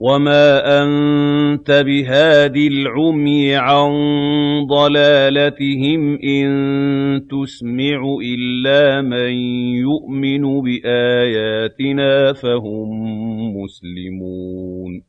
وَمَا أَنتَ بِهَادِ الْعُمْيِ عَن ضَلَالَتِهِمْ ۖ إِن تُسْمِعُ إِلَّا مَن يُؤْمِنُ بِآيَاتِنَا فَهُم مُّسْلِمُونَ